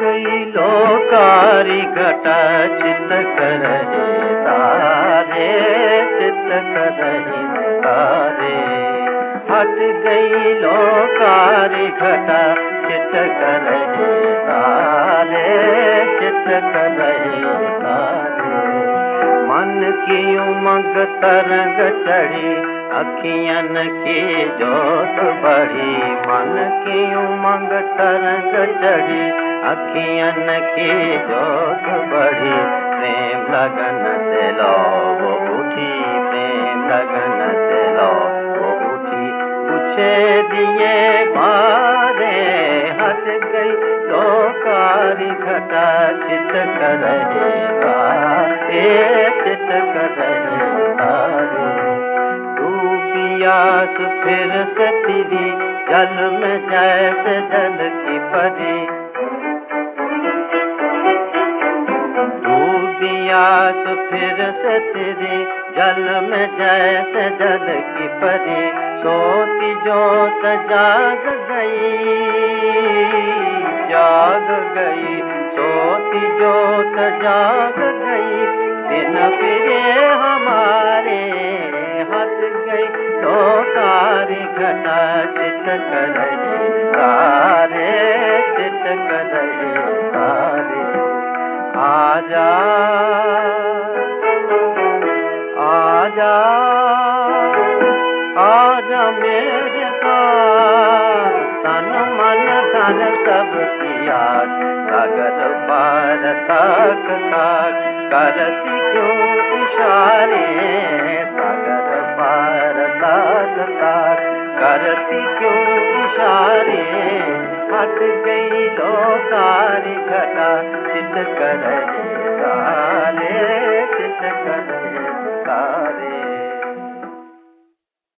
लोकारी घटा चित कर तारे चित कर तारे। हट गई लोकारी घटा चित कर तारे चित कर तारे। मन की उमंग तरंग चढ़ी अखियन की जोत बढ़ी। मन की उमंग तरंग चढ़ी, अखियन की जोत बढ़ी। प्रेम लगन से लो, वो उठी, प्रेम लगन से लो, वो उठी। पूछे दिए मारे हट गई तो कारी घटा, चित कर चित कर प्यास फिर से तेरी जल में जैसे जल की परी। डूबियास फिर से तेरी, जल में जैसे जल की परी। सोती जोत जाग गई जाग गई। सोती जोत जाग गई, दिन फिरे आजा। आजा। आजा मेरे पास। तन मन किया। तक तक करती क्यों इशारे करती क्यों इशारे हट गई दो सारी घटा चित कर